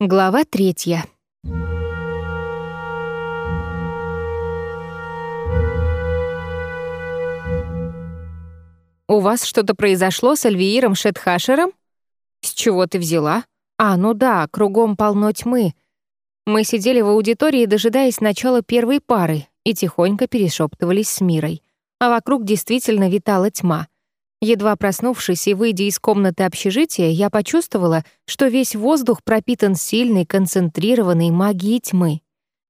Глава третья. «У вас что-то произошло с Альвииром Шетхашером?» «С чего ты взяла?» «А, ну да, кругом полно тьмы». Мы сидели в аудитории, дожидаясь начала первой пары, и тихонько перешептывались с Мирой. А вокруг действительно витала тьма — Едва проснувшись и выйдя из комнаты общежития, я почувствовала, что весь воздух пропитан сильной, концентрированной магией тьмы.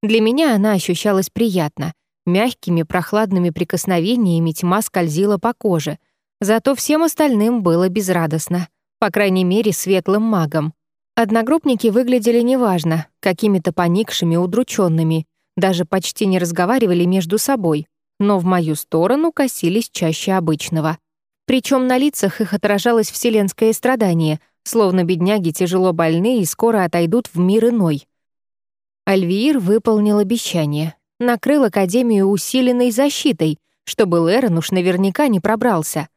Для меня она ощущалась приятно. Мягкими, прохладными прикосновениями тьма скользила по коже. Зато всем остальным было безрадостно. По крайней мере, светлым магом. Одногруппники выглядели неважно, какими-то поникшими, удрученными, даже почти не разговаривали между собой, но в мою сторону косились чаще обычного — причем на лицах их отражалось вселенское страдание, словно бедняги тяжело больны и скоро отойдут в мир иной. Альвиир выполнил обещание. Накрыл Академию усиленной защитой, чтобы Лерон уж наверняка не пробрался.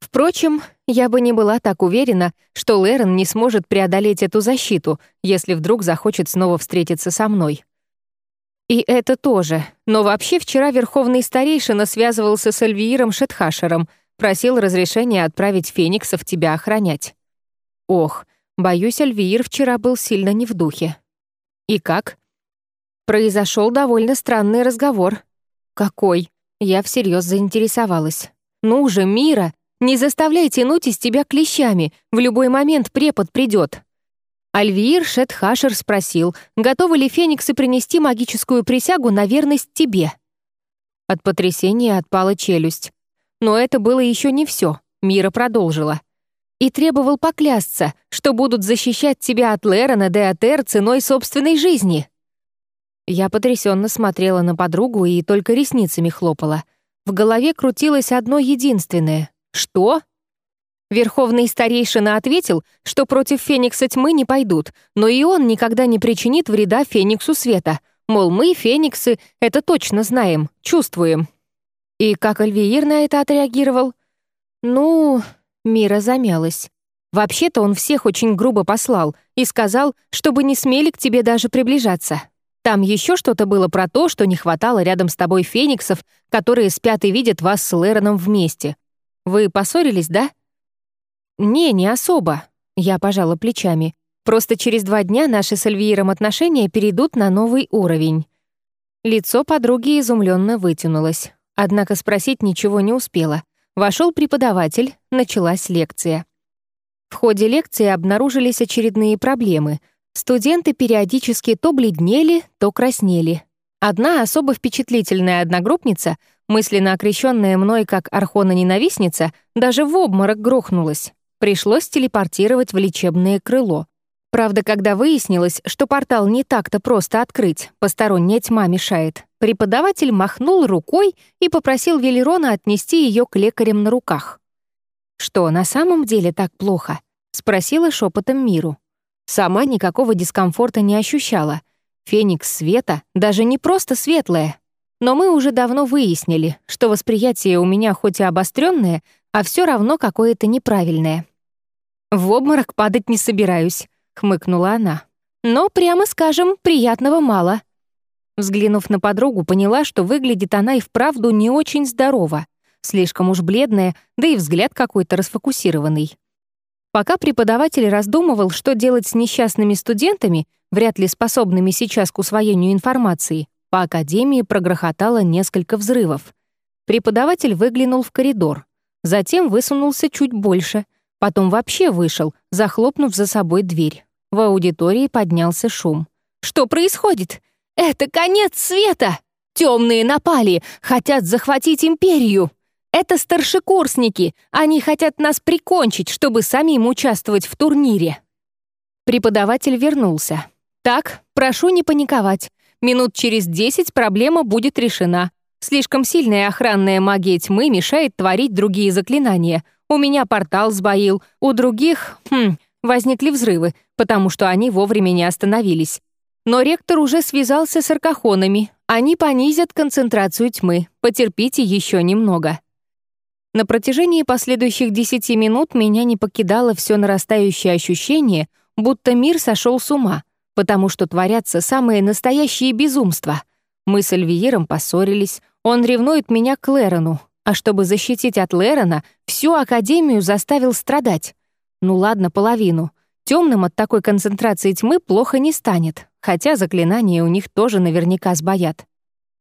Впрочем, я бы не была так уверена, что Лерон не сможет преодолеть эту защиту, если вдруг захочет снова встретиться со мной. И это тоже. Но вообще вчера Верховный Старейшина связывался с Альвииром Шетхашером — Просил разрешения отправить фениксов тебя охранять. Ох, боюсь, Альвиир вчера был сильно не в духе. И как? Произошел довольно странный разговор. Какой? Я всерьез заинтересовалась. Ну же, Мира, не заставляй тянуть из тебя клещами, в любой момент препод придет. Альвиир Шетхашер спросил, готовы ли фениксы принести магическую присягу на верность тебе. От потрясения отпала челюсть. Но это было еще не все. Мира продолжила. «И требовал поклясться, что будут защищать тебя от Лерона де Атер ценой собственной жизни». Я потрясенно смотрела на подругу и только ресницами хлопала. В голове крутилось одно единственное. «Что?» Верховный старейшина ответил, что против Феникса тьмы не пойдут, но и он никогда не причинит вреда Фениксу света. Мол, мы, Фениксы, это точно знаем, чувствуем. И как Альвиир на это отреагировал? Ну, Мира замялась. Вообще-то он всех очень грубо послал и сказал, чтобы не смели к тебе даже приближаться. Там еще что-то было про то, что не хватало рядом с тобой фениксов, которые спят и видят вас с Лероном вместе. Вы поссорились, да? Не, не особо. Я пожала плечами. Просто через два дня наши с Альвииром отношения перейдут на новый уровень. Лицо подруги изумленно вытянулось. Однако спросить ничего не успела. Вошел преподаватель, началась лекция. В ходе лекции обнаружились очередные проблемы. Студенты периодически то бледнели, то краснели. Одна особо впечатлительная одногруппница, мысленно окрещенная мной как архона-ненавистница, даже в обморок грохнулась. Пришлось телепортировать в лечебное крыло. Правда, когда выяснилось, что портал не так-то просто открыть, посторонняя тьма мешает, преподаватель махнул рукой и попросил Велерона отнести ее к лекарям на руках. «Что, на самом деле так плохо?» — спросила шепотом Миру. Сама никакого дискомфорта не ощущала. Феникс света даже не просто светлая. Но мы уже давно выяснили, что восприятие у меня хоть и обостренное, а все равно какое-то неправильное. В обморок падать не собираюсь. — хмыкнула она. «Но, прямо скажем, приятного мало». Взглянув на подругу, поняла, что выглядит она и вправду не очень здорово. Слишком уж бледная, да и взгляд какой-то расфокусированный. Пока преподаватель раздумывал, что делать с несчастными студентами, вряд ли способными сейчас к усвоению информации, по академии прогрохотало несколько взрывов. Преподаватель выглянул в коридор. Затем высунулся чуть больше, Потом вообще вышел, захлопнув за собой дверь. В аудитории поднялся шум. «Что происходит? Это конец света! Темные напали, хотят захватить империю! Это старшекурсники, они хотят нас прикончить, чтобы самим участвовать в турнире!» Преподаватель вернулся. «Так, прошу не паниковать. Минут через десять проблема будет решена. Слишком сильная охранная магия тьмы мешает творить другие заклинания. У меня портал сбоил, у других, хм, возникли взрывы, потому что они вовремя не остановились. Но ректор уже связался с аркахонами. Они понизят концентрацию тьмы. Потерпите еще немного. На протяжении последующих десяти минут меня не покидало все нарастающее ощущение, будто мир сошел с ума. потому что творятся самые настоящие безумства. Мы с Альвиером поссорились, он ревнует меня к Лерону, а чтобы защитить от Лерона, всю Академию заставил страдать. Ну ладно, половину. Темным от такой концентрации тьмы плохо не станет, хотя заклинания у них тоже наверняка сбоят.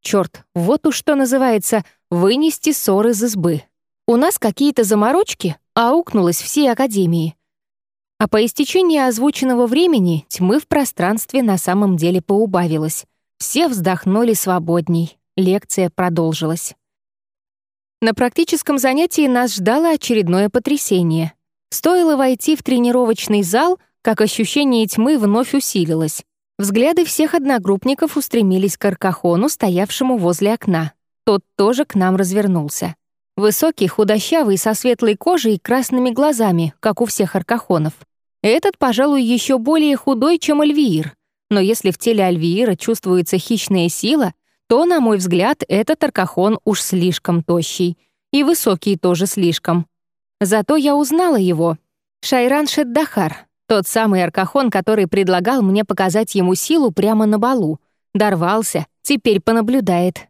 Черт, вот уж что называется «вынести ссор из избы». У нас какие-то заморочки, а аукнулось всей Академии. А по истечении озвученного времени тьмы в пространстве на самом деле поубавилось. Все вздохнули свободней. Лекция продолжилась. На практическом занятии нас ждало очередное потрясение. Стоило войти в тренировочный зал, как ощущение тьмы вновь усилилось. Взгляды всех одногруппников устремились к Аркахону, стоявшему возле окна. Тот тоже к нам развернулся. Высокий, худощавый, со светлой кожей и красными глазами, как у всех аркахонов. Этот, пожалуй, еще более худой, чем Альвиир. Но если в теле Альвиира чувствуется хищная сила, то, на мой взгляд, этот аркахон уж слишком тощий. И высокий тоже слишком. Зато я узнала его. Шайран Шеддахар, тот самый аркахон, который предлагал мне показать ему силу прямо на балу. Дорвался, теперь понаблюдает.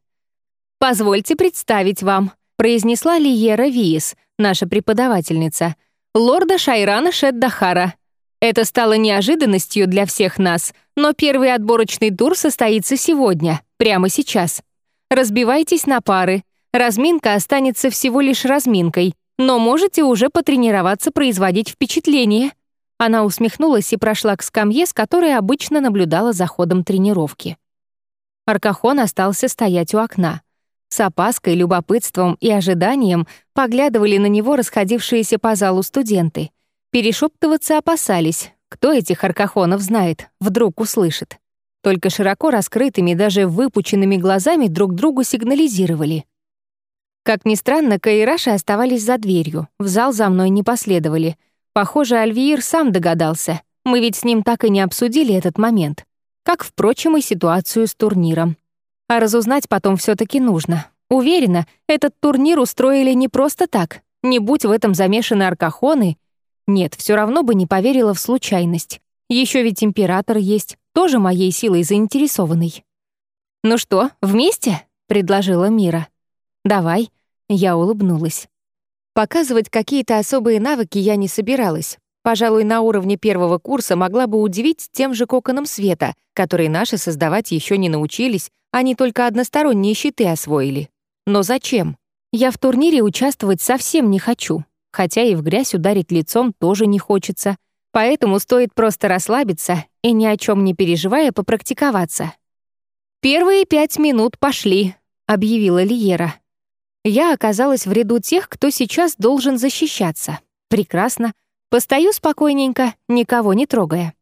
«Позвольте представить вам», — произнесла Лиера Виес, наша преподавательница, лорда Шайрана Шеддахара. Это стало неожиданностью для всех нас, но первый отборочный тур состоится сегодня, прямо сейчас. Разбивайтесь на пары. Разминка останется всего лишь разминкой, но можете уже потренироваться производить впечатление. Она усмехнулась и прошла к скамье, с которой обычно наблюдала за ходом тренировки. Аркахон остался стоять у окна. С опаской, любопытством и ожиданием поглядывали на него расходившиеся по залу студенты — Перешептываться опасались. Кто этих аркахонов знает, вдруг услышит. Только широко раскрытыми, даже выпученными глазами друг другу сигнализировали. Как ни странно, Каираши оставались за дверью, в зал за мной не последовали. Похоже, Альвиир сам догадался. Мы ведь с ним так и не обсудили этот момент. Как, впрочем, и ситуацию с турниром. А разузнать потом все таки нужно. Уверена, этот турнир устроили не просто так. Не будь в этом замешаны аркахоны, нет, все равно бы не поверила в случайность. Еще ведь император есть, тоже моей силой заинтересованный. «Ну что, вместе?» — предложила Мира. «Давай», — я улыбнулась. Показывать какие-то особые навыки я не собиралась. Пожалуй, на уровне первого курса могла бы удивить тем же коконом света, который наши создавать еще не научились, они только односторонние щиты освоили. Но зачем? Я в турнире участвовать совсем не хочу хотя и в грязь ударить лицом тоже не хочется, поэтому стоит просто расслабиться и ни о чем не переживая попрактиковаться. «Первые пять минут пошли», — объявила Лиера. Я оказалась в ряду тех, кто сейчас должен защищаться. Прекрасно. Постою спокойненько, никого не трогая.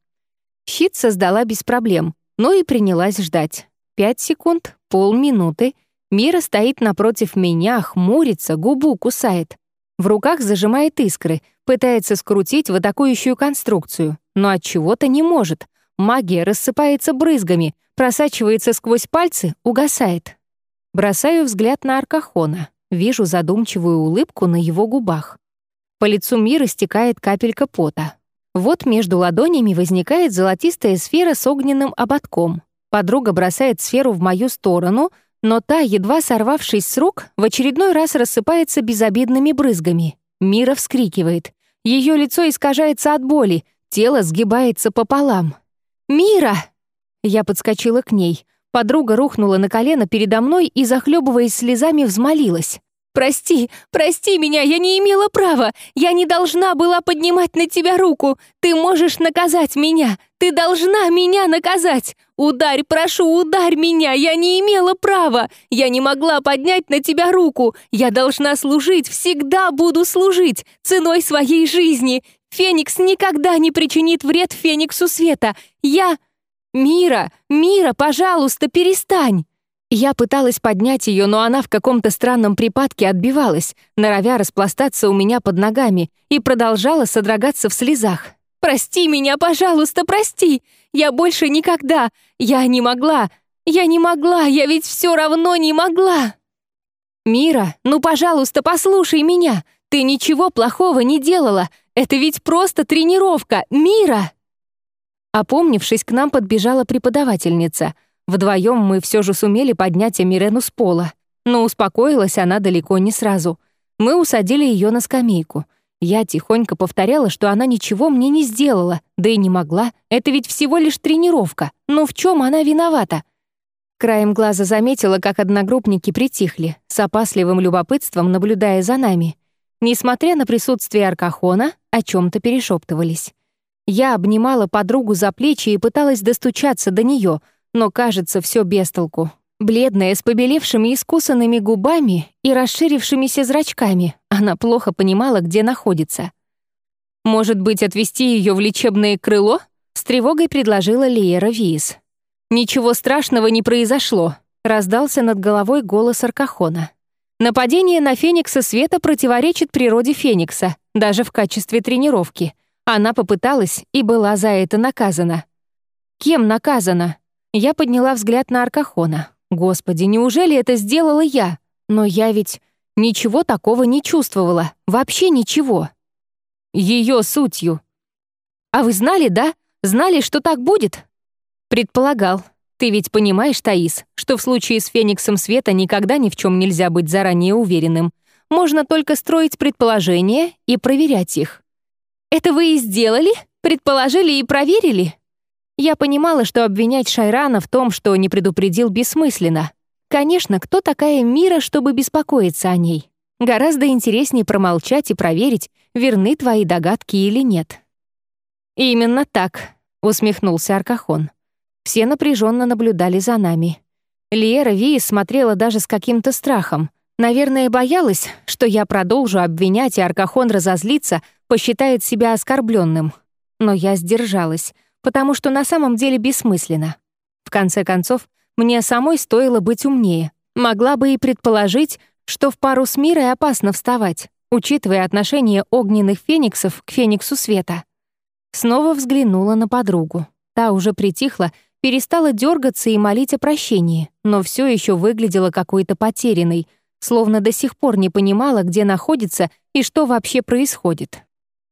Щит создала без проблем, но и принялась ждать. Пять секунд, полминуты. Мира стоит напротив меня, хмурится, губу кусает. В руках зажимает искры, пытается скрутить в атакующую конструкцию, но от чего-то не может. Магия рассыпается брызгами, просачивается сквозь пальцы, угасает. Бросаю взгляд на Аркахона, вижу задумчивую улыбку на его губах. По лицу мира стекает капелька пота. Вот между ладонями возникает золотистая сфера с огненным ободком. Подруга бросает сферу в мою сторону, но та, едва сорвавшись с рук, в очередной раз рассыпается безобидными брызгами. Мира вскрикивает. Ее лицо искажается от боли, тело сгибается пополам. «Мира!» Я подскочила к ней. Подруга рухнула на колено передо мной и, захлебываясь слезами, взмолилась. «Прости, прости меня, я не имела права. Я не должна была поднимать на тебя руку. Ты можешь наказать меня. Ты должна меня наказать. Ударь, прошу, ударь меня. Я не имела права. Я не могла поднять на тебя руку. Я должна служить, всегда буду служить. Ценой своей жизни. Феникс никогда не причинит вред Фениксу Света. Я... Мира, Мира, пожалуйста, перестань. Я пыталась поднять ее, но она в каком-то странном припадке отбивалась, норовя распластаться у меня под ногами, и продолжала содрогаться в слезах. «Прости меня, пожалуйста, прости! Я больше никогда! Я не могла! Я не могла! Я ведь все равно не могла!» «Мира, ну, пожалуйста, послушай меня! Ты ничего плохого не делала! Это ведь просто тренировка! Мира!» Опомнившись, к нам подбежала преподавательница. Вдвоем мы все же сумели поднять Амирену с пола. Но успокоилась она далеко не сразу. Мы усадили ее на скамейку. Я тихонько повторяла, что она ничего мне не сделала, да и не могла. Это ведь всего лишь тренировка. Но в чем она виновата? Краем глаза заметила, как одногруппники притихли, с опасливым любопытством наблюдая за нами. Несмотря на присутствие Аркахона, о чем то перешептывались. Я обнимала подругу за плечи и пыталась достучаться до нее, но, кажется, все без толку. Бледная, с побелевшими искусанными губами и расширившимися зрачками, она плохо понимала, где находится. «Может быть, отвезти ее в лечебное крыло?» — с тревогой предложила Лиера Виис. «Ничего страшного не произошло», — раздался над головой голос Аркахона. Нападение на Феникса Света противоречит природе Феникса, даже в качестве тренировки. Она попыталась и была за это наказана. Кем наказана? Я подняла взгляд на Аркахона. Господи, неужели это сделала я? Но я ведь ничего такого не чувствовала. Вообще ничего. Ее сутью. А вы знали, да? Знали, что так будет? Предполагал. Ты ведь понимаешь, Таис, что в случае с Фениксом Света никогда ни в чем нельзя быть заранее уверенным. Можно только строить предположения и проверять их. Это вы и сделали? Предположили и проверили? Я понимала, что обвинять Шайрана в том, что не предупредил, бессмысленно. Конечно, кто такая Мира, чтобы беспокоиться о ней? Гораздо интереснее промолчать и проверить, верны твои догадки или нет. «Именно так», — усмехнулся Аркахон. Все напряженно наблюдали за нами. Лиера Виис смотрела даже с каким-то страхом. Наверное, боялась, что я продолжу обвинять, и Аркахон разозлится, посчитает себя оскорбленным. Но я сдержалась, потому что на самом деле бессмысленно. В конце концов, мне самой стоило быть умнее. Могла бы и предположить, что в пару с мирой опасно вставать, учитывая отношение огненных фениксов к фениксу света. Снова взглянула на подругу. Та уже притихла перестала дергаться и молить о прощении, но все еще выглядела какой-то потерянной, словно до сих пор не понимала, где находится и что вообще происходит.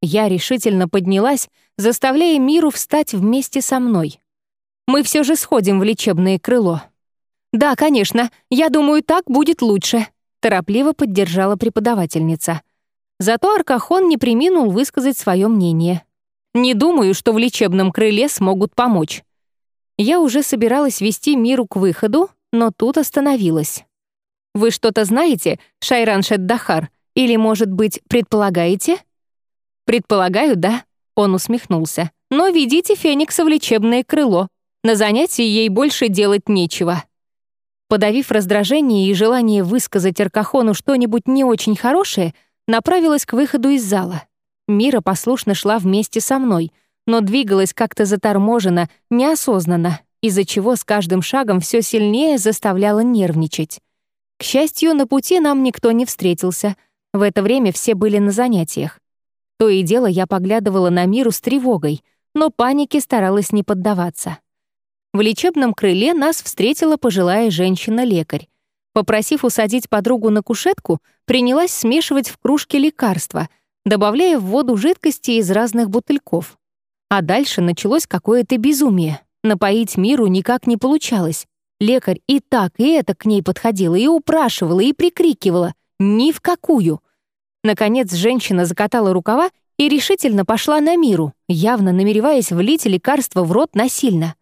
Я решительно поднялась, заставляя миру встать вместе со мной. Мы все же сходим в лечебное крыло. «Да, конечно, я думаю, так будет лучше», — торопливо поддержала преподавательница. Зато Аркахон не приминул высказать свое мнение. «Не думаю, что в лечебном крыле смогут помочь. Я уже собиралась вести Миру к выходу, но тут остановилась. «Вы что-то знаете, Шайран Шеддахар? Или, может быть, предполагаете?» «Предполагаю, да», — он усмехнулся. «Но ведите Феникса в лечебное крыло. На занятии ей больше делать нечего». Подавив раздражение и желание высказать Аркахону что-нибудь не очень хорошее, направилась к выходу из зала. Мира послушно шла вместе со мной — но двигалась как-то заторможенно, неосознанно, из-за чего с каждым шагом все сильнее заставляла нервничать. К счастью, на пути нам никто не встретился. В это время все были на занятиях. То и дело я поглядывала на миру с тревогой, но панике старалась не поддаваться. В лечебном крыле нас встретила пожилая женщина-лекарь. Попросив усадить подругу на кушетку, принялась смешивать в кружке лекарства, добавляя в воду жидкости из разных бутыльков. А дальше началось какое-то безумие. Напоить миру никак не получалось. Лекарь и так, и это к ней подходила, и упрашивала, и прикрикивала. Ни в какую. Наконец женщина закатала рукава и решительно пошла на миру, явно намереваясь влить лекарство в рот насильно.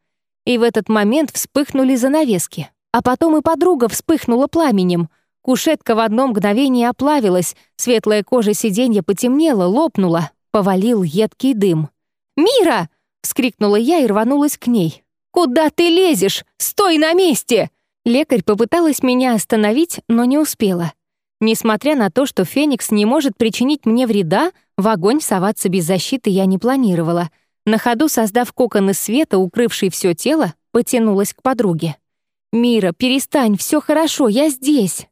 И в этот момент вспыхнули занавески. А потом и подруга вспыхнула пламенем. Кушетка в одно мгновение оплавилась, светлая кожа сиденья потемнела, лопнула, повалил едкий дым. «Мира!» — вскрикнула я и рванулась к ней. «Куда ты лезешь? Стой на месте!» Лекарь попыталась меня остановить, но не успела. Несмотря на то, что Феникс не может причинить мне вреда, в огонь соваться без защиты я не планировала. На ходу, создав кокон из света, укрывший все тело, потянулась к подруге. «Мира, перестань, все хорошо, я здесь!»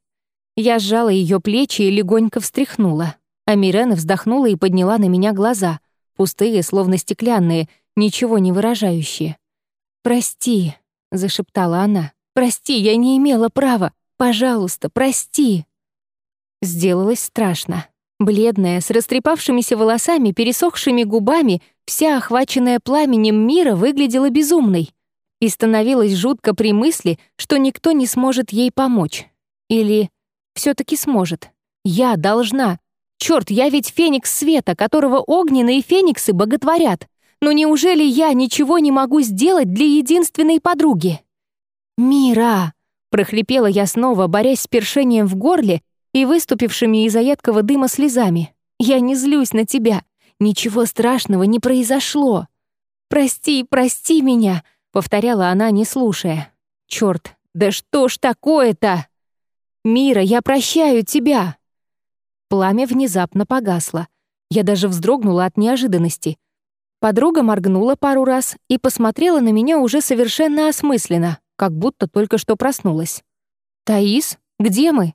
Я сжала ее плечи и легонько встряхнула. А Мирена вздохнула и подняла на меня глаза пустые, словно стеклянные, ничего не выражающие. «Прости», — зашептала она, — «прости, я не имела права. Пожалуйста, прости». Сделалось страшно. Бледная, с растрепавшимися волосами, пересохшими губами, Вся охваченная пламенем мира выглядела безумной и становилось жутко при мысли, что никто не сможет ей помочь. Или все таки сможет. Я должна. Черт, я ведь феникс света, которого огненные фениксы боготворят. Но неужели я ничего не могу сделать для единственной подруги? «Мира!» — прохрипела я снова, борясь с першением в горле и выступившими из-за едкого дыма слезами. «Я не злюсь на тебя. Ничего страшного не произошло. Прости, прости меня!» — повторяла она, не слушая. «Черт, да что ж такое-то?» «Мира, я прощаю тебя!» Пламя внезапно погасло. Я даже вздрогнула от неожиданности. Подруга моргнула пару раз и посмотрела на меня уже совершенно осмысленно, как будто только что проснулась. «Таис, где мы?»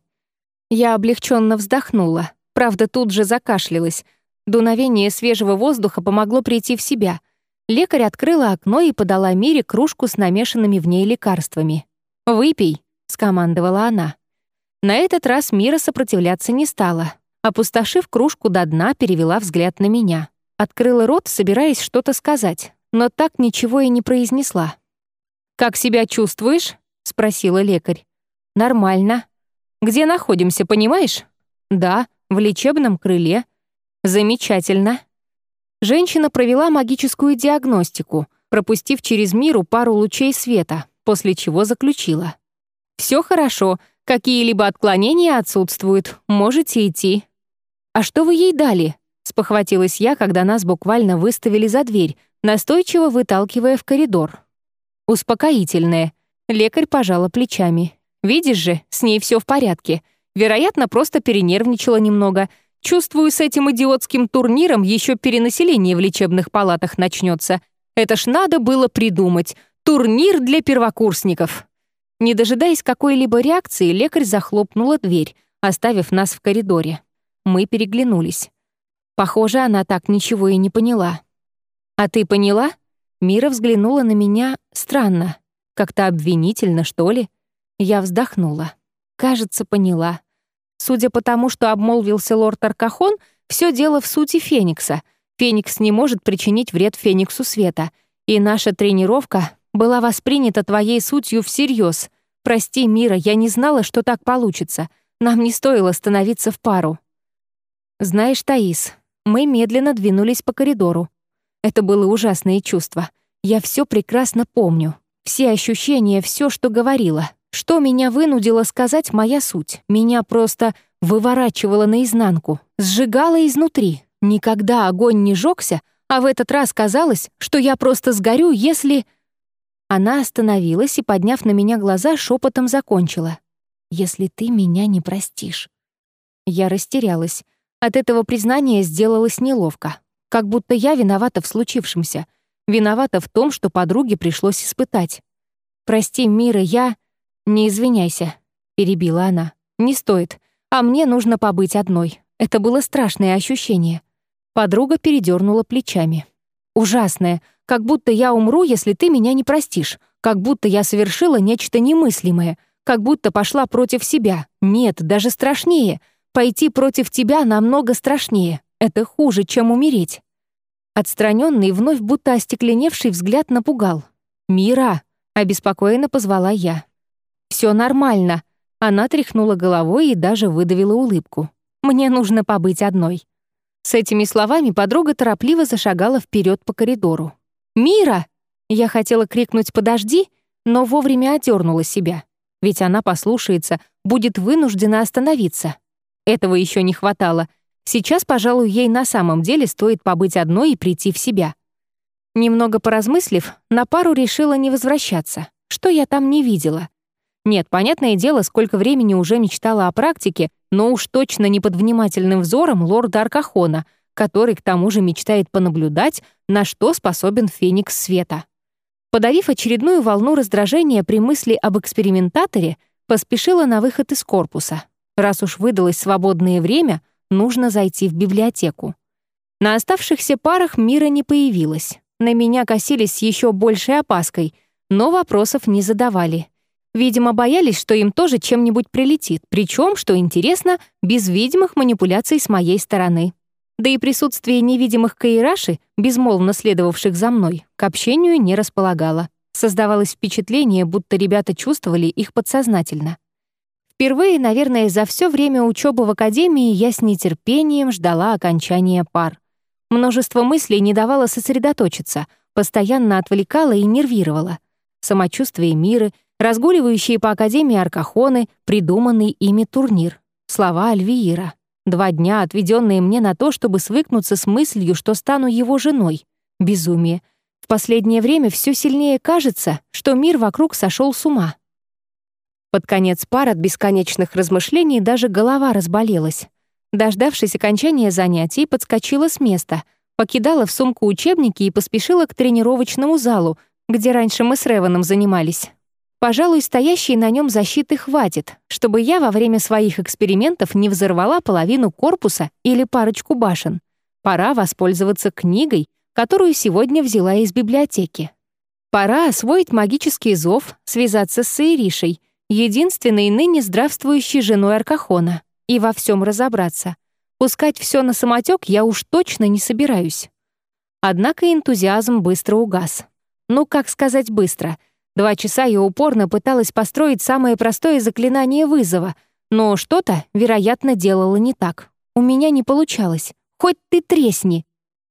Я облегченно вздохнула, правда, тут же закашлялась. Дуновение свежего воздуха помогло прийти в себя. Лекарь открыла окно и подала Мире кружку с намешанными в ней лекарствами. «Выпей», — скомандовала она. На этот раз Мира сопротивляться не стала. Опустошив кружку до дна, перевела взгляд на меня. Открыла рот, собираясь что-то сказать, но так ничего и не произнесла. «Как себя чувствуешь?» — спросила лекарь. «Нормально. Где находимся, понимаешь?» «Да, в лечебном крыле». «Замечательно». Женщина провела магическую диагностику, пропустив через миру пару лучей света, после чего заключила. «Все хорошо, Какие-либо отклонения отсутствуют, можете идти». «А что вы ей дали?» — спохватилась я, когда нас буквально выставили за дверь, настойчиво выталкивая в коридор. «Успокоительное». Лекарь пожала плечами. «Видишь же, с ней все в порядке. Вероятно, просто перенервничала немного. Чувствую, с этим идиотским турниром еще перенаселение в лечебных палатах начнется. Это ж надо было придумать. Турнир для первокурсников». Не дожидаясь какой-либо реакции, лекарь захлопнула дверь, оставив нас в коридоре. Мы переглянулись. Похоже, она так ничего и не поняла. «А ты поняла?» Мира взглянула на меня странно, как-то обвинительно, что ли. Я вздохнула. Кажется, поняла. Судя по тому, что обмолвился лорд Аркахон, все дело в сути Феникса. Феникс не может причинить вред Фениксу Света, и наша тренировка была воспринята твоей сутью всерьез. Прости, Мира, я не знала, что так получится. Нам не стоило становиться в пару. Знаешь, Таис, мы медленно двинулись по коридору. Это было ужасное чувство. Я все прекрасно помню. Все ощущения, все, что говорила. Что меня вынудило сказать моя суть? Меня просто выворачивало наизнанку, сжигало изнутри. Никогда огонь не жёгся, а в этот раз казалось, что я просто сгорю, если... Она остановилась и, подняв на меня глаза, шепотом закончила. «Если ты меня не простишь». Я растерялась. От этого признания сделалось неловко. Как будто я виновата в случившемся. Виновата в том, что подруге пришлось испытать. «Прости, Мира, я...» «Не извиняйся», — перебила она. «Не стоит. А мне нужно побыть одной. Это было страшное ощущение». Подруга передернула плечами. «Ужасное. Как будто я умру, если ты меня не простишь. Как будто я совершила нечто немыслимое. Как будто пошла против себя. Нет, даже страшнее. Пойти против тебя намного страшнее. Это хуже, чем умереть. Отстраненный, вновь будто остекленевший взгляд напугал. «Мира!» — обеспокоенно позвала я. Все нормально». Она тряхнула головой и даже выдавила улыбку. «Мне нужно побыть одной». С этими словами подруга торопливо зашагала вперед по коридору. «Мира!» Я хотела крикнуть «подожди», но вовремя одернула себя. Ведь она послушается, будет вынуждена остановиться. Этого еще не хватало. Сейчас, пожалуй, ей на самом деле стоит побыть одной и прийти в себя. Немного поразмыслив, на пару решила не возвращаться. Что я там не видела? Нет, понятное дело, сколько времени уже мечтала о практике, но уж точно не под внимательным взором лорда Аркахона — который к тому же мечтает понаблюдать, на что способен Феникс Света. Подавив очередную волну раздражения при мысли об экспериментаторе, поспешила на выход из корпуса. Раз уж выдалось свободное время, нужно зайти в библиотеку. На оставшихся парах мира не появилось. На меня косились с еще большей опаской, но вопросов не задавали. Видимо, боялись, что им тоже чем-нибудь прилетит, причем, что интересно, без видимых манипуляций с моей стороны. Да и присутствие невидимых каираши, безмолвно следовавших за мной, к общению не располагало. Создавалось впечатление, будто ребята чувствовали их подсознательно. Впервые, наверное, за все время учебы в академии я с нетерпением ждала окончания пар. Множество мыслей не давало сосредоточиться, постоянно отвлекало и нервировало. Самочувствие мира, разгуливающие по академии аркахоны, придуманный ими турнир, слова Альвиира. Два дня, отведенные мне на то, чтобы свыкнуться с мыслью, что стану его женой. Безумие. В последнее время все сильнее кажется, что мир вокруг сошел с ума. Под конец пар от бесконечных размышлений даже голова разболелась. Дождавшись окончания занятий, подскочила с места, покидала в сумку учебники и поспешила к тренировочному залу, где раньше мы с Реваном занимались. Пожалуй, стоящей на нем защиты хватит, чтобы я во время своих экспериментов не взорвала половину корпуса или парочку башен. Пора воспользоваться книгой, которую сегодня взяла из библиотеки. Пора освоить магический зов, связаться с Саиришей — единственной ныне здравствующей женой Аркахона, и во всем разобраться. Пускать все на самотек я уж точно не собираюсь. Однако энтузиазм быстро угас. Ну, как сказать быстро? Два часа я упорно пыталась построить самое простое заклинание вызова, но что-то, вероятно, делала не так. У меня не получалось. Хоть ты тресни.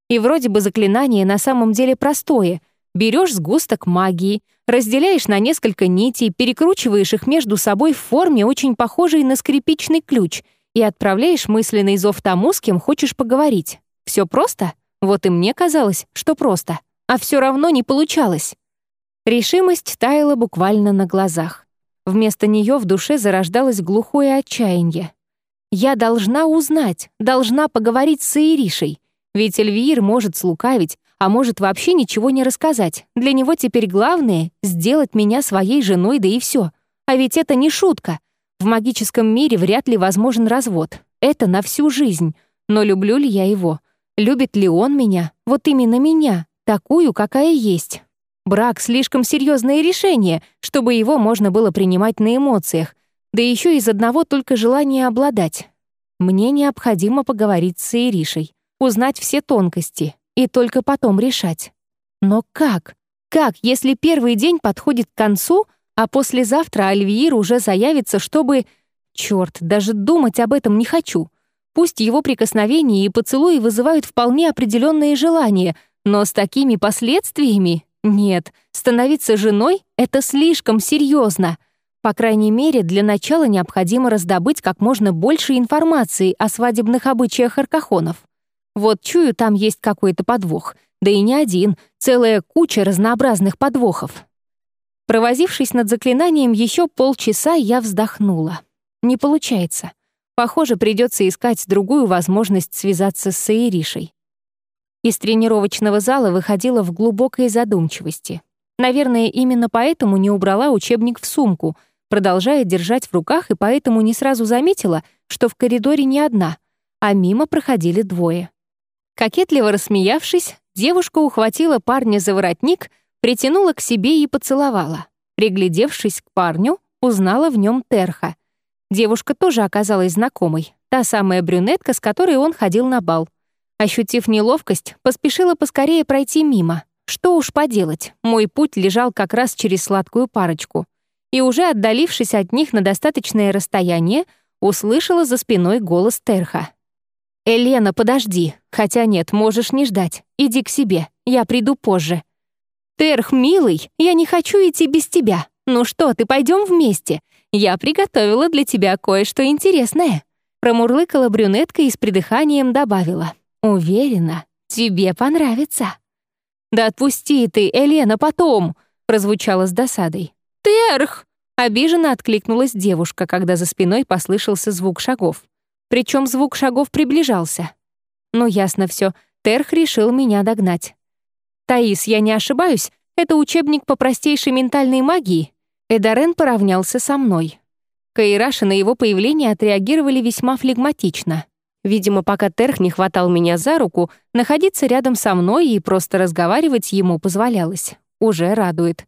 И вроде бы заклинание на самом деле простое — Берешь сгусток магии, разделяешь на несколько нитей, перекручиваешь их между собой в форме, очень похожей на скрипичный ключ, и отправляешь мысленный зов тому, с кем хочешь поговорить. Все просто? Вот и мне казалось, что просто. А все равно не получалось. Решимость таяла буквально на глазах. Вместо нее в душе зарождалось глухое отчаяние. Я должна узнать, должна поговорить с Иришей. Ведь Эльвир может слукавить, а может вообще ничего не рассказать. Для него теперь главное — сделать меня своей женой, да и все. А ведь это не шутка. В магическом мире вряд ли возможен развод. Это на всю жизнь. Но люблю ли я его? Любит ли он меня? Вот именно меня, такую, какая есть. Брак — слишком серьезное решение, чтобы его можно было принимать на эмоциях, да еще из одного только желания обладать. Мне необходимо поговорить с Иришей, узнать все тонкости, и только потом решать. Но как? Как, если первый день подходит к концу, а послезавтра Альвиир уже заявится, чтобы... Черт, даже думать об этом не хочу. Пусть его прикосновения и поцелуи вызывают вполне определенные желания, но с такими последствиями... Нет, становиться женой — это слишком серьезно. По крайней мере, для начала необходимо раздобыть как можно больше информации о свадебных обычаях аркахонов. Вот чую, там есть какой-то подвох. Да и не один, целая куча разнообразных подвохов. Провозившись над заклинанием еще полчаса, я вздохнула. Не получается. Похоже, придется искать другую возможность связаться с Саиришей. Из тренировочного зала выходила в глубокой задумчивости. Наверное, именно поэтому не убрала учебник в сумку, продолжая держать в руках и поэтому не сразу заметила, что в коридоре не одна, а мимо проходили двое. Кокетливо рассмеявшись, девушка ухватила парня за воротник, притянула к себе и поцеловала. Приглядевшись к парню, узнала в нем Терха. Девушка тоже оказалась знакомой, та самая брюнетка, с которой он ходил на бал. Ощутив неловкость, поспешила поскорее пройти мимо. Что уж поделать, мой путь лежал как раз через сладкую парочку. И уже отдалившись от них на достаточное расстояние, услышала за спиной голос Терха. «Елена, подожди. Хотя нет, можешь не ждать. Иди к себе, я приду позже». «Терх, милый, я не хочу идти без тебя. Ну что, ты пойдем вместе? Я приготовила для тебя кое-что интересное». Промурлыкала брюнетка и с придыханием добавила. «Уверена, тебе понравится». «Да отпусти ты, Елена, потом!» прозвучало с досадой. «Терх!» Обиженно откликнулась девушка, когда за спиной послышался звук шагов. Причем звук шагов приближался. Ну, ясно все. Терх решил меня догнать. «Таис, я не ошибаюсь, это учебник по простейшей ментальной магии?» Эдарен поравнялся со мной. Каираши на его появление отреагировали весьма флегматично. Видимо, пока Терх не хватал меня за руку, находиться рядом со мной и просто разговаривать ему позволялось. Уже радует.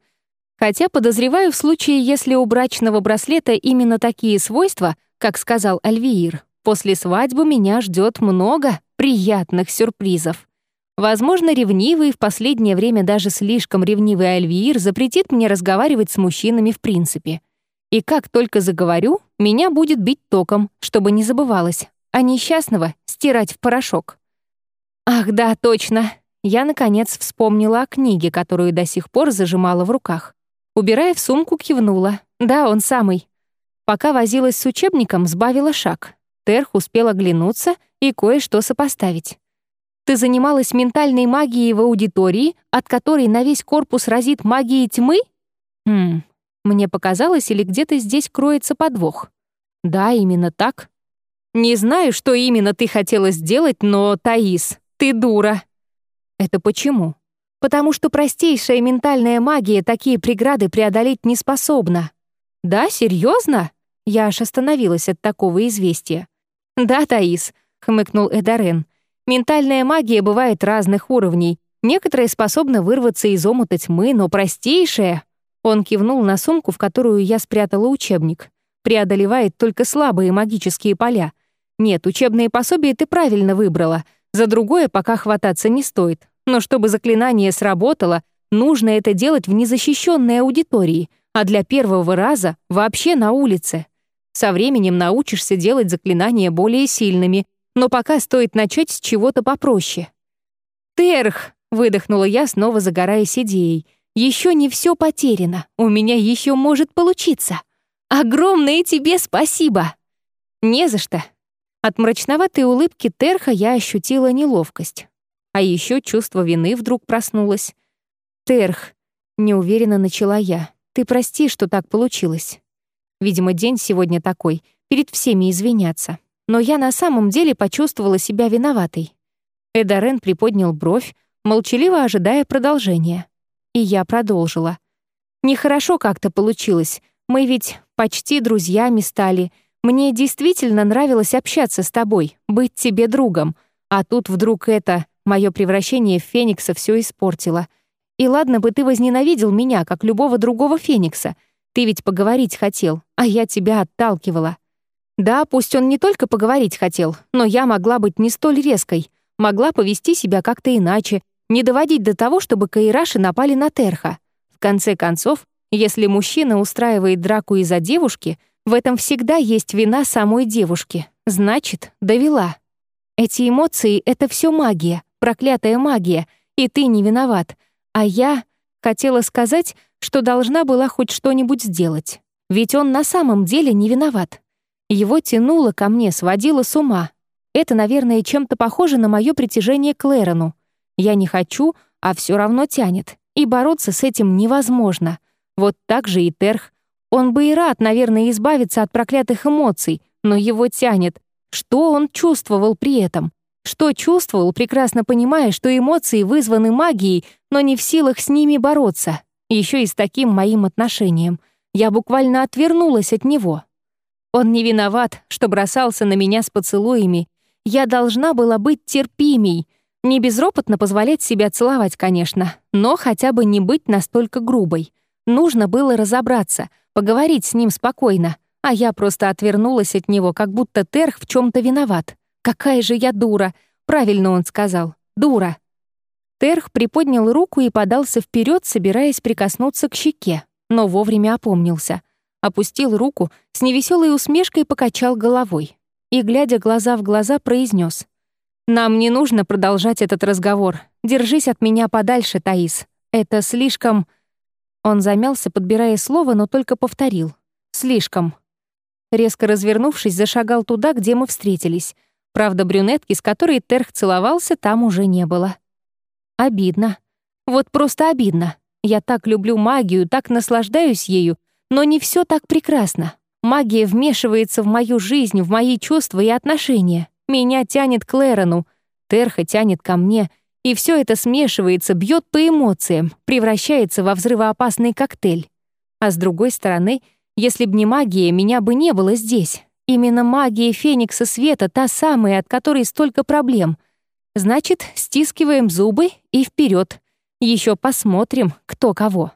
Хотя подозреваю в случае, если у брачного браслета именно такие свойства, как сказал Альвиир, После свадьбы меня ждет много Приятных сюрпризов. Возможно, ревнивый в последнее время даже слишком ревнивый Альвиир запретит мне разговаривать с мужчинами в принципе. И как только заговорю, меня будет бить током, чтобы не забывалось, а несчастного стирать в порошок. Ах, да, точно. Я, наконец, вспомнила о книге, которую до сих пор зажимала в руках. Убирая в сумку, кивнула. Да, он самый. Пока возилась с учебником, сбавила шаг. Терх успел оглянуться и кое-что сопоставить. Ты занималась ментальной магией в аудитории, от которой на весь корпус разит магией тьмы? Хм, мне показалось, или где-то здесь кроется подвох. Да, именно так. Не знаю, что именно ты хотела сделать, но, Таис, ты дура. Это почему? Потому что простейшая ментальная магия такие преграды преодолеть не способна. Да, серьезно? Я аж остановилась от такого известия. Да, Таис, хмыкнул Эдарен. Ментальная магия бывает разных уровней. Некоторые способны вырваться из омута тьмы, но простейшая... Он кивнул на сумку, в которую я спрятала учебник. Преодолевает только слабые магические поля. Нет, учебные пособия ты правильно выбрала. За другое пока хвататься не стоит. Но чтобы заклинание сработало, нужно это делать в незащищенной аудитории, а для первого раза вообще на улице. Со временем научишься делать заклинания более сильными, но пока стоит начать с чего-то попроще. «Терх!» — выдохнула я, снова загораясь идеей. «Еще не все потеряно. У меня еще может получиться. Огромное тебе спасибо!» «Не за что!» От мрачноватой улыбки Терха я ощутила неловкость. А еще чувство вины вдруг проснулось. «Терх!» — неуверенно начала я. «Ты прости, что так получилось. Видимо, день сегодня такой, перед всеми извиняться но я на самом деле почувствовала себя виноватой. Эдарен приподнял бровь, молчаливо ожидая продолжения. И я продолжила. «Нехорошо как-то получилось. Мы ведь почти друзьями стали. Мне действительно нравилось общаться с тобой, быть тебе другом. А тут вдруг это, мое превращение в Феникса все испортило. И ладно бы ты возненавидел меня, как любого другого Феникса. Ты ведь поговорить хотел, а я тебя отталкивала. Да, пусть он не только поговорить хотел, но я могла быть не столь резкой, могла повести себя как-то иначе, не доводить до того, чтобы Каираши напали на Терха. В конце концов, если мужчина устраивает драку из-за девушки, в этом всегда есть вина самой девушки. Значит, довела. Эти эмоции — это все магия, проклятая магия, и ты не виноват. А я хотела сказать, что должна была хоть что-нибудь сделать. Ведь он на самом деле не виноват. Его тянуло ко мне, сводило с ума. Это, наверное, чем-то похоже на мое притяжение к Лерону. Я не хочу, а все равно тянет. И бороться с этим невозможно. Вот так же и Терх. Он бы и рад, наверное, избавиться от проклятых эмоций, но его тянет. Что он чувствовал при этом? Что чувствовал, прекрасно понимая, что эмоции вызваны магией, но не в силах с ними бороться? Еще и с таким моим отношением. Я буквально отвернулась от него. Он не виноват, что бросался на меня с поцелуями. Я должна была быть терпимей. Не безропотно позволять себя целовать, конечно, но хотя бы не быть настолько грубой. Нужно было разобраться, поговорить с ним спокойно, а я просто отвернулась от него, как будто Терх в чем то виноват. Какая же я дура! Правильно он сказал. Дура. Терх приподнял руку и подался вперед, собираясь прикоснуться к щеке, но вовремя опомнился — опустил руку, с невеселой усмешкой покачал головой и, глядя глаза в глаза, произнес: «Нам не нужно продолжать этот разговор. Держись от меня подальше, Таис. Это слишком...» Он замялся, подбирая слово, но только повторил. «Слишком». Резко развернувшись, зашагал туда, где мы встретились. Правда, брюнетки, с которой Терх целовался, там уже не было. Обидно. Вот просто обидно. Я так люблю магию, так наслаждаюсь ею, но не все так прекрасно. Магия вмешивается в мою жизнь, в мои чувства и отношения. Меня тянет к Лерону, Терха тянет ко мне, и все это смешивается, бьет по эмоциям, превращается во взрывоопасный коктейль. А с другой стороны, если б не магия, меня бы не было здесь. Именно магия Феникса Света, та самая, от которой столько проблем. Значит, стискиваем зубы и вперед. Еще посмотрим, кто кого.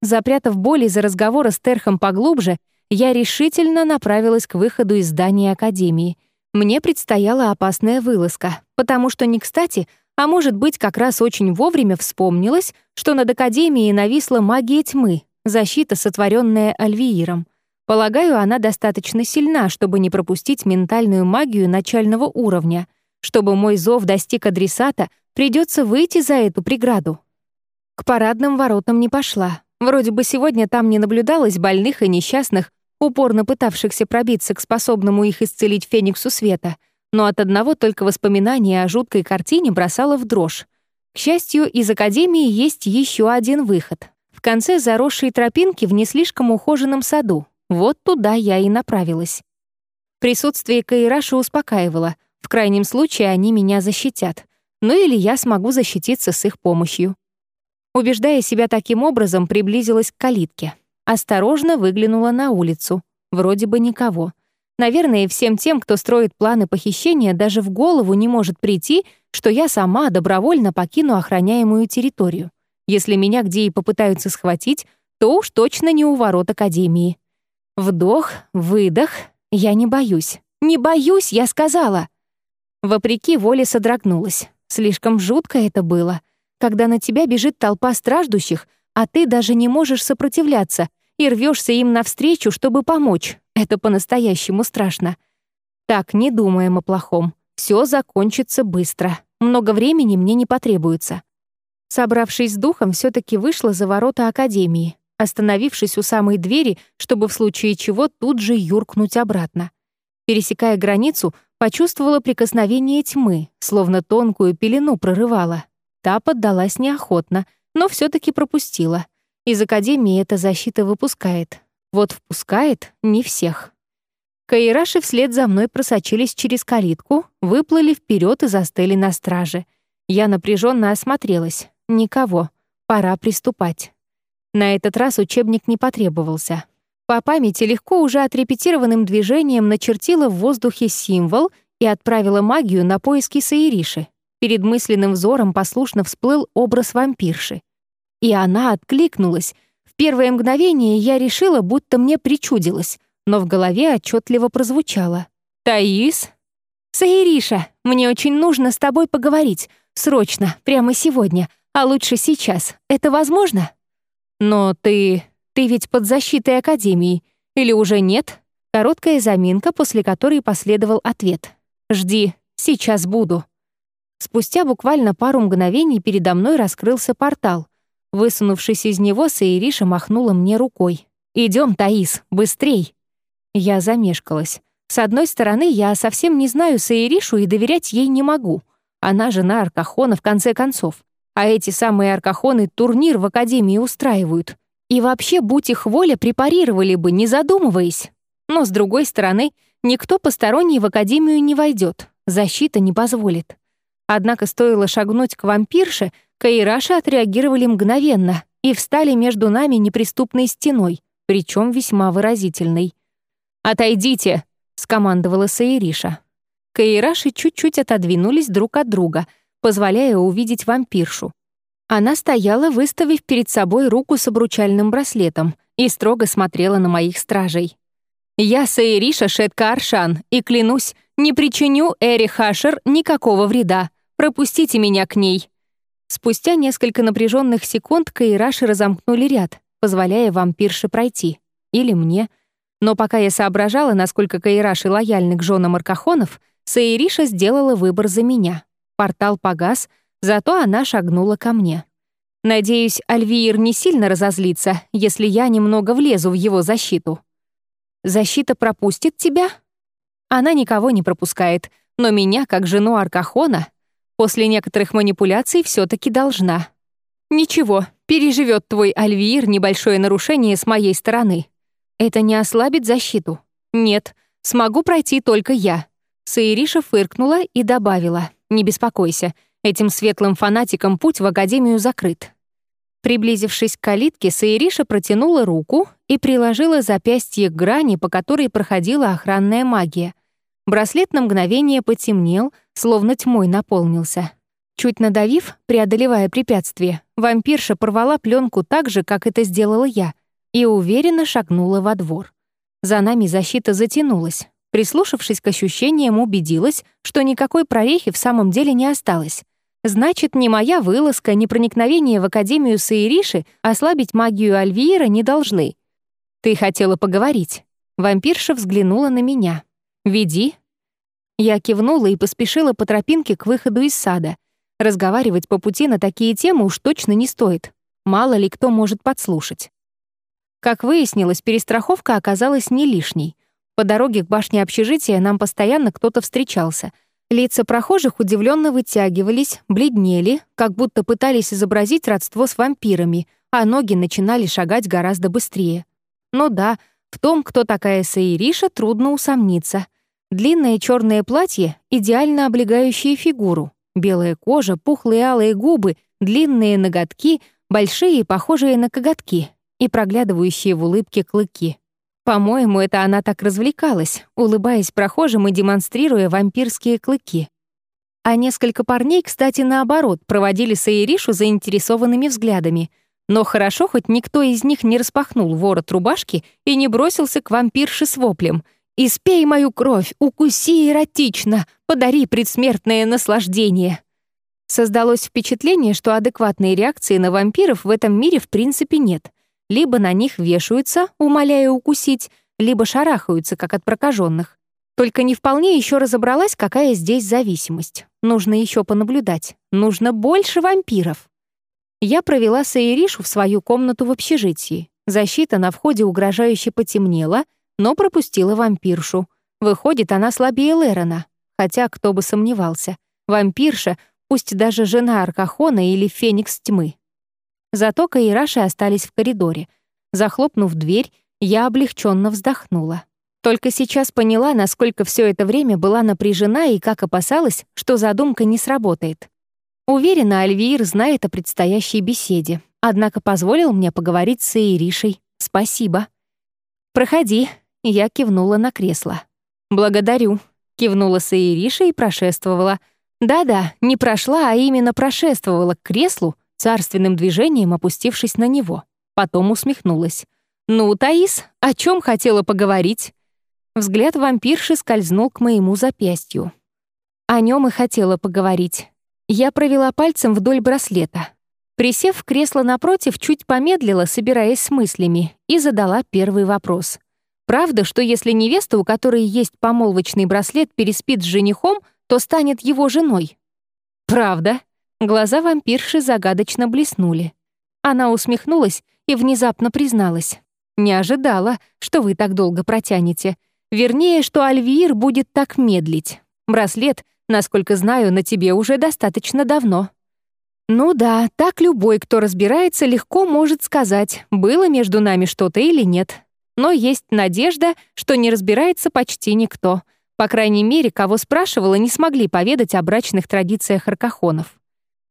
Запрятав боль из-за разговора с Терхом поглубже, я решительно направилась к выходу из здания Академии. Мне предстояла опасная вылазка, потому что не кстати, а может быть, как раз очень вовремя вспомнилось, что над Академией нависла магия тьмы, защита, сотворенная Альвииром. Полагаю, она достаточно сильна, чтобы не пропустить ментальную магию начального уровня. Чтобы мой зов достиг адресата, придется выйти за эту преграду. К парадным воротам не пошла. Вроде бы сегодня там не наблюдалось больных и несчастных, упорно пытавшихся пробиться к способному их исцелить Фениксу Света, но от одного только воспоминания о жуткой картине бросало в дрожь. К счастью, из Академии есть еще один выход. В конце заросшей тропинки в не слишком ухоженном саду. Вот туда я и направилась. Присутствие Каираши успокаивало. В крайнем случае они меня защитят. Ну или я смогу защититься с их помощью. Убеждая себя таким образом, приблизилась к калитке. Осторожно выглянула на улицу. Вроде бы никого. Наверное, всем тем, кто строит планы похищения, даже в голову не может прийти, что я сама добровольно покину охраняемую территорию. Если меня где и попытаются схватить, то уж точно не у ворот Академии. Вдох, выдох. Я не боюсь. Не боюсь, я сказала. Вопреки воле содрогнулась. Слишком жутко это было — когда на тебя бежит толпа страждущих, а ты даже не можешь сопротивляться и рвешься им навстречу, чтобы помочь. Это по-настоящему страшно. Так, не думаем о плохом. Все закончится быстро. Много времени мне не потребуется. Собравшись с духом, все таки вышла за ворота Академии, остановившись у самой двери, чтобы в случае чего тут же юркнуть обратно. Пересекая границу, почувствовала прикосновение тьмы, словно тонкую пелену прорывала. Та поддалась неохотно, но все таки пропустила. Из Академии эта защита выпускает. Вот впускает не всех. Каираши вслед за мной просочились через калитку, выплыли вперед и застыли на страже. Я напряженно осмотрелась. Никого. Пора приступать. На этот раз учебник не потребовался. По памяти легко уже отрепетированным движением начертила в воздухе символ и отправила магию на поиски Саириши. Перед мысленным взором послушно всплыл образ вампирши. И она откликнулась. В первое мгновение я решила, будто мне причудилось, но в голове отчетливо прозвучало. «Таис?» «Саириша, мне очень нужно с тобой поговорить. Срочно, прямо сегодня, а лучше сейчас. Это возможно?» «Но ты... ты ведь под защитой Академии. Или уже нет?» Короткая заминка, после которой последовал ответ. «Жди, сейчас буду». Спустя буквально пару мгновений передо мной раскрылся портал. Высунувшись из него, Саириша махнула мне рукой. «Идем, Таис, быстрей!» Я замешкалась. С одной стороны, я совсем не знаю Саиришу и доверять ей не могу. Она жена Аркахона в конце концов. А эти самые Аркахоны турнир в Академии устраивают. И вообще, будь их воля, препарировали бы, не задумываясь. Но, с другой стороны, никто посторонний в Академию не войдет. Защита не позволит. Однако стоило шагнуть к вампирше, Каираши отреагировали мгновенно и встали между нами неприступной стеной, причем весьма выразительной. «Отойдите!» — скомандовала Саириша. Каираши чуть-чуть отодвинулись друг от друга, позволяя увидеть вампиршу. Она стояла, выставив перед собой руку с обручальным браслетом и строго смотрела на моих стражей. «Я Саириша Шетка Аршан, и клянусь, не причиню Эри Хашер никакого вреда. Пропустите меня к ней». Спустя несколько напряженных секунд Каираши разомкнули ряд, позволяя вампирше пройти. Или мне. Но пока я соображала, насколько Каираши лояльны к женам Аркахонов, Саириша сделала выбор за меня. Портал погас, зато она шагнула ко мне. Надеюсь, Альвиир не сильно разозлится, если я немного влезу в его защиту. «Защита пропустит тебя?» Она никого не пропускает, но меня, как жену Аркахона, После некоторых манипуляций все таки должна. Ничего, переживет твой Альвиир небольшое нарушение с моей стороны. Это не ослабит защиту. Нет, смогу пройти только я. Саириша фыркнула и добавила. Не беспокойся, этим светлым фанатикам путь в Академию закрыт. Приблизившись к калитке, Саириша протянула руку и приложила запястье к грани, по которой проходила охранная магия — Браслет на мгновение потемнел, словно тьмой наполнился. Чуть надавив, преодолевая препятствие, вампирша порвала пленку так же, как это сделала я, и уверенно шагнула во двор. За нами защита затянулась. Прислушавшись к ощущениям, убедилась, что никакой прорехи в самом деле не осталось. Значит, ни моя вылазка, ни проникновение в Академию Саириши ослабить магию Альвиера не должны. «Ты хотела поговорить». Вампирша взглянула на меня. «Веди». Я кивнула и поспешила по тропинке к выходу из сада. Разговаривать по пути на такие темы уж точно не стоит. Мало ли кто может подслушать. Как выяснилось, перестраховка оказалась не лишней. По дороге к башне общежития нам постоянно кто-то встречался. Лица прохожих удивленно вытягивались, бледнели, как будто пытались изобразить родство с вампирами, а ноги начинали шагать гораздо быстрее. Но да, в том, кто такая Саириша, трудно усомниться. Длинное черное платье, идеально облегающее фигуру. Белая кожа, пухлые алые губы, длинные ноготки, большие, похожие на коготки, и проглядывающие в улыбке клыки. По-моему, это она так развлекалась, улыбаясь прохожим и демонстрируя вампирские клыки. А несколько парней, кстати, наоборот, проводили Саиришу заинтересованными взглядами. Но хорошо, хоть никто из них не распахнул ворот рубашки и не бросился к вампирше с воплем. «Испей мою кровь, укуси эротично, подари предсмертное наслаждение». Создалось впечатление, что адекватной реакции на вампиров в этом мире в принципе нет — либо на них вешаются, умоляя укусить, либо шарахаются, как от прокаженных. Только не вполне еще разобралась, какая здесь зависимость. Нужно еще понаблюдать. Нужно больше вампиров. Я провела Саиришу в свою комнату в общежитии. Защита на входе угрожающе потемнела, но пропустила вампиршу. Выходит, она слабее Лерона. Хотя кто бы сомневался. Вампирша, пусть даже жена Аркахона или Феникс Тьмы. Зато Каираши остались в коридоре. Захлопнув дверь, я облегченно вздохнула. Только сейчас поняла, насколько все это время была напряжена и как опасалась, что задумка не сработает. Уверена, Альвиир знает о предстоящей беседе, однако позволил мне поговорить с Иришей. Спасибо. «Проходи», — я кивнула на кресло. «Благодарю», — кивнула Саириша и прошествовала. Да-да, не прошла, а именно прошествовала к креслу, царственным движением опустившись на него. Потом усмехнулась. «Ну, Таис, о чем хотела поговорить?» Взгляд вампирши скользнул к моему запястью. О нем и хотела поговорить. Я провела пальцем вдоль браслета. Присев в кресло напротив, чуть помедлила, собираясь с мыслями, и задала первый вопрос. «Правда, что если невеста, у которой есть помолвочный браслет, переспит с женихом, то станет его женой?» «Правда», Глаза вампирши загадочно блеснули. Она усмехнулась и внезапно призналась. «Не ожидала, что вы так долго протянете. Вернее, что Альвир будет так медлить. Браслет, насколько знаю, на тебе уже достаточно давно». «Ну да, так любой, кто разбирается, легко может сказать, было между нами что-то или нет. Но есть надежда, что не разбирается почти никто. По крайней мере, кого спрашивала, не смогли поведать о брачных традициях аркахонов.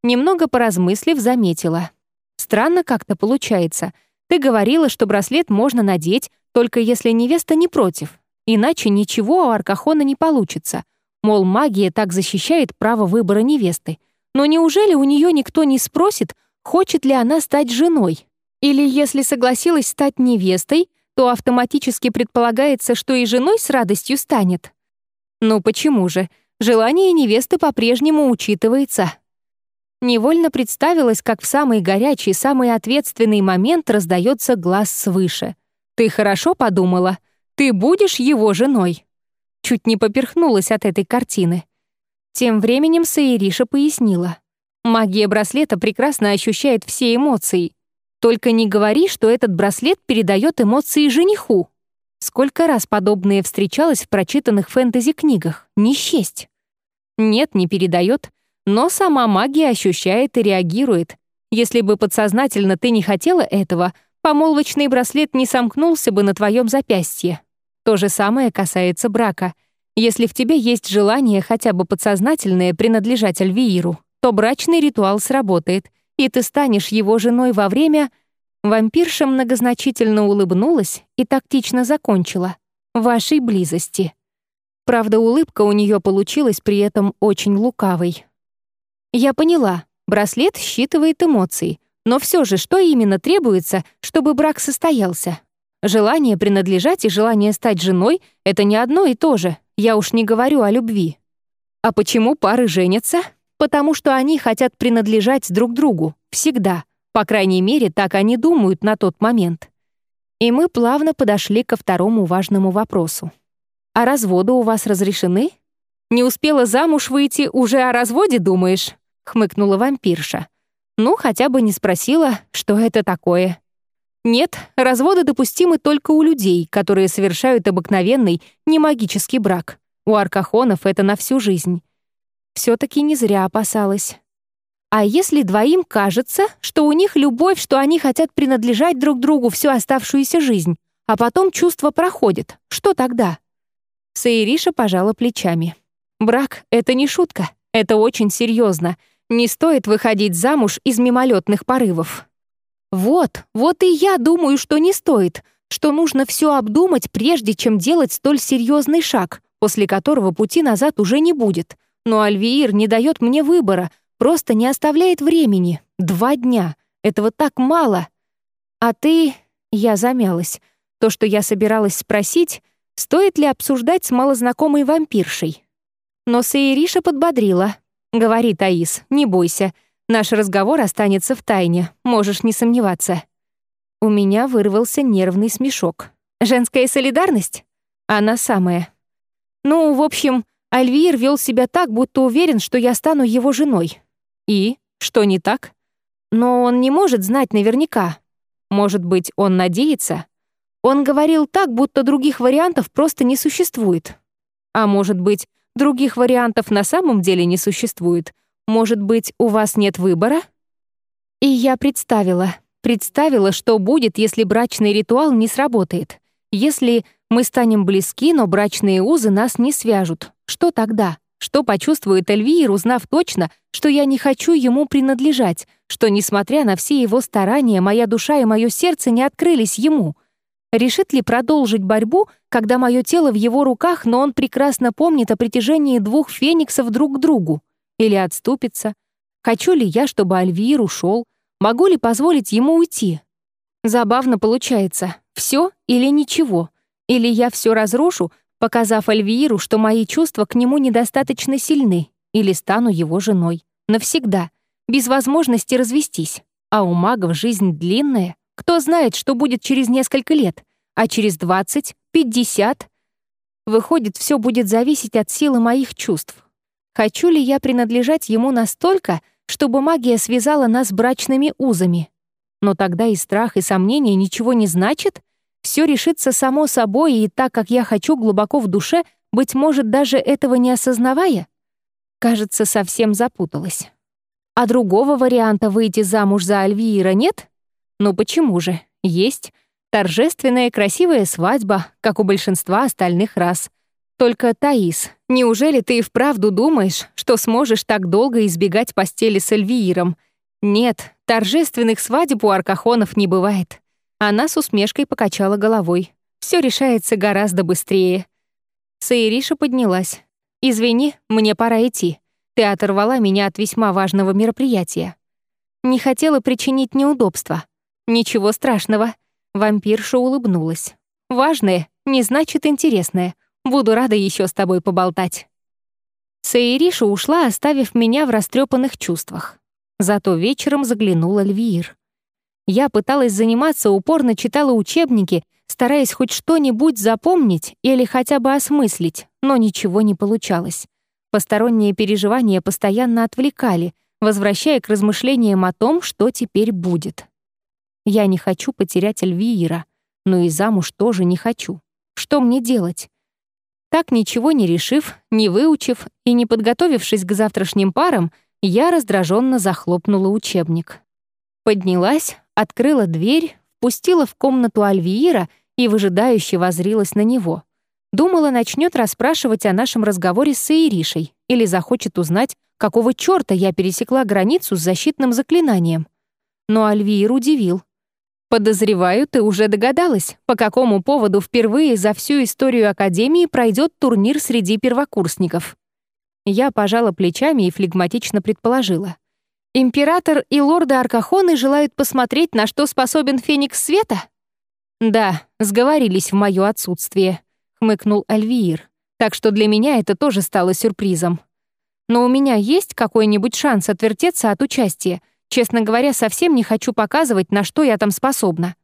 Немного поразмыслив, заметила. «Странно как-то получается. Ты говорила, что браслет можно надеть, только если невеста не против. Иначе ничего у Аркахона не получится. Мол, магия так защищает право выбора невесты. Но неужели у нее никто не спросит, хочет ли она стать женой? Или если согласилась стать невестой, то автоматически предполагается, что и женой с радостью станет? Ну почему же? Желание невесты по-прежнему учитывается. Невольно представилось, как в самый горячий, самый ответственный момент раздается глаз свыше. «Ты хорошо подумала? Ты будешь его женой?» Чуть не поперхнулась от этой картины. Тем временем Саириша пояснила. «Магия браслета прекрасно ощущает все эмоции. Только не говори, что этот браслет передает эмоции жениху. Сколько раз подобное встречалось в прочитанных фэнтези-книгах? Не счесть. Нет, не передает. Но сама магия ощущает и реагирует. Если бы подсознательно ты не хотела этого, помолвочный браслет не сомкнулся бы на твоем запястье. То же самое касается брака. Если в тебе есть желание хотя бы подсознательное принадлежать Альвииру, то брачный ритуал сработает, и ты станешь его женой во время... Вампирша многозначительно улыбнулась и тактично закончила. «Вашей близости». Правда, улыбка у нее получилась при этом очень лукавой. Я поняла, браслет считывает эмоции, но все же, что именно требуется, чтобы брак состоялся? Желание принадлежать и желание стать женой — это не одно и то же. Я уж не говорю о любви. А почему пары женятся? Потому что они хотят принадлежать друг другу. Всегда. По крайней мере, так они думают на тот момент. И мы плавно подошли ко второму важному вопросу. «А разводы у вас разрешены?» «Не успела замуж выйти, уже о разводе думаешь?» — хмыкнула вампирша. «Ну, хотя бы не спросила, что это такое». Нет, разводы допустимы только у людей, которые совершают обыкновенный, немагический брак. У аркахонов это на всю жизнь. Все таки не зря опасалась. А если двоим кажется, что у них любовь, что они хотят принадлежать друг другу всю оставшуюся жизнь, а потом чувство проходит, что тогда? Саириша пожала плечами. Брак — это не шутка, это очень серьезно. Не стоит выходить замуж из мимолетных порывов. Вот, вот и я думаю, что не стоит, что нужно все обдумать, прежде чем делать столь серьезный шаг, после которого пути назад уже не будет. Но Альвиир не дает мне выбора, просто не оставляет времени. Два дня. Этого так мало. А ты... Я замялась. То, что я собиралась спросить, стоит ли обсуждать с малознакомой вампиршей. Но Саириша подбодрила. «Говори, Таис, не бойся. Наш разговор останется в тайне, можешь не сомневаться». У меня вырвался нервный смешок. «Женская солидарность?» Она самая. Ну, в общем, Альвир вел себя так, будто уверен, что я стану его женой. И? Что не так? Но он не может знать наверняка. Может быть, он надеется? Он говорил так, будто других вариантов просто не существует. А может быть, других вариантов на самом деле не существует, может быть, у вас нет выбора? И я представила, представила, что будет, если брачный ритуал не сработает. Если мы станем близки, но брачные узы нас не свяжут. Что тогда? Что почувствует Эльвир, узнав точно, что я не хочу ему принадлежать, что, несмотря на все его старания, моя душа и мое сердце не открылись ему? Решит ли продолжить борьбу, когда мое тело в его руках, но он прекрасно помнит о притяжении двух фениксов друг к другу? Или отступится? Хочу ли я, чтобы Альвир ушел? Могу ли позволить ему уйти? Забавно получается. Все или ничего. Или я все разрушу, показав Альвииру, что мои чувства к нему недостаточно сильны, или стану его женой. Навсегда. Без возможности развестись. А у магов жизнь длинная. Кто знает, что будет через несколько лет. А через 20, 50... Выходит, все будет зависеть от силы моих чувств. Хочу ли я принадлежать ему настолько, чтобы магия связала нас брачными узами? Но тогда и страх, и сомнение ничего не значит? Все решится само собой, и так, как я хочу глубоко в душе, быть может, даже этого не осознавая? Кажется, совсем запуталась. А другого варианта выйти замуж за Альвиира нет? Ну почему же? Есть. Торжественная красивая свадьба, как у большинства остальных рас — только, Таис, неужели ты и вправду думаешь, что сможешь так долго избегать постели с Эльвииром? Нет, торжественных свадеб у аркахонов не бывает. Она с усмешкой покачала головой. Все решается гораздо быстрее. Саириша поднялась. «Извини, мне пора идти. Ты оторвала меня от весьма важного мероприятия. Не хотела причинить неудобства. Ничего страшного». Вампирша улыбнулась. «Важное не значит интересное. Буду рада еще с тобой поболтать». Саириша ушла, оставив меня в растрепанных чувствах. Зато вечером заглянула Львир. Я пыталась заниматься, упорно читала учебники, стараясь хоть что-нибудь запомнить или хотя бы осмыслить, но ничего не получалось. Посторонние переживания постоянно отвлекали, возвращая к размышлениям о том, что теперь будет. Я не хочу потерять Эльвиира, но и замуж тоже не хочу. Что мне делать? Так ничего не решив, не выучив и не подготовившись к завтрашним парам, я раздраженно захлопнула учебник. Поднялась, открыла дверь, впустила в комнату Альвиира и выжидающе возрилась на него. Думала, начнет расспрашивать о нашем разговоре с Саиришей или захочет узнать, какого чёрта я пересекла границу с защитным заклинанием. Но Альвиир удивил. Подозреваю, ты уже догадалась, по какому поводу впервые за всю историю Академии пройдет турнир среди первокурсников. Я пожала плечами и флегматично предположила. Император и лорды Аркахоны желают посмотреть, на что способен Феникс Света? «Да, сговорились в моё отсутствие», — хмыкнул Альвиир. «Так что для меня это тоже стало сюрпризом. Но у меня есть какой-нибудь шанс отвертеться от участия. Честно говоря, совсем не хочу показывать, на что я там способна.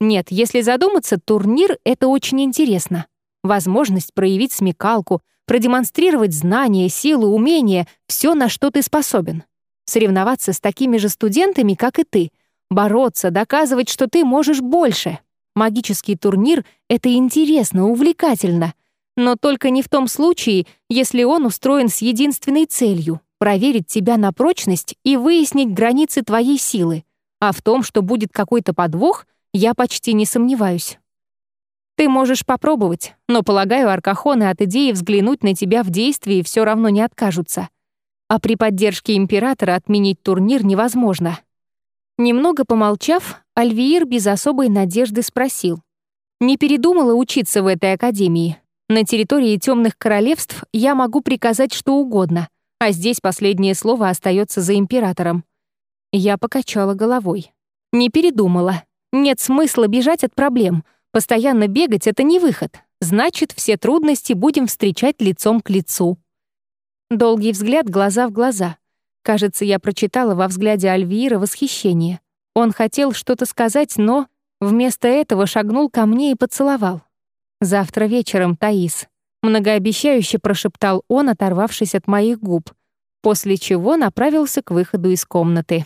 Нет, если задуматься, турнир — это очень интересно. Возможность проявить смекалку, продемонстрировать знания, силу, умения — все, на что ты способен. Соревноваться с такими же студентами, как и ты. Бороться, доказывать, что ты можешь больше. Магический турнир — это интересно, увлекательно. Но только не в том случае, если он устроен с единственной целью — проверить тебя на прочность и выяснить границы твоей силы. А в том, что будет какой-то подвох, я почти не сомневаюсь. Ты можешь попробовать, но, полагаю, аркахоны от идеи взглянуть на тебя в действии все равно не откажутся. А при поддержке императора отменить турнир невозможно. Немного помолчав, Альвиир без особой надежды спросил. «Не передумала учиться в этой академии? На территории темных королевств я могу приказать что угодно, а здесь последнее слово остается за императором». Я покачала головой. «Не передумала. Нет смысла бежать от проблем. Постоянно бегать — это не выход. Значит, все трудности будем встречать лицом к лицу». Долгий взгляд глаза в глаза — Кажется, я прочитала во взгляде Альвира восхищение. Он хотел что-то сказать, но вместо этого шагнул ко мне и поцеловал. «Завтра вечером, Таис», — многообещающе прошептал он, оторвавшись от моих губ, после чего направился к выходу из комнаты.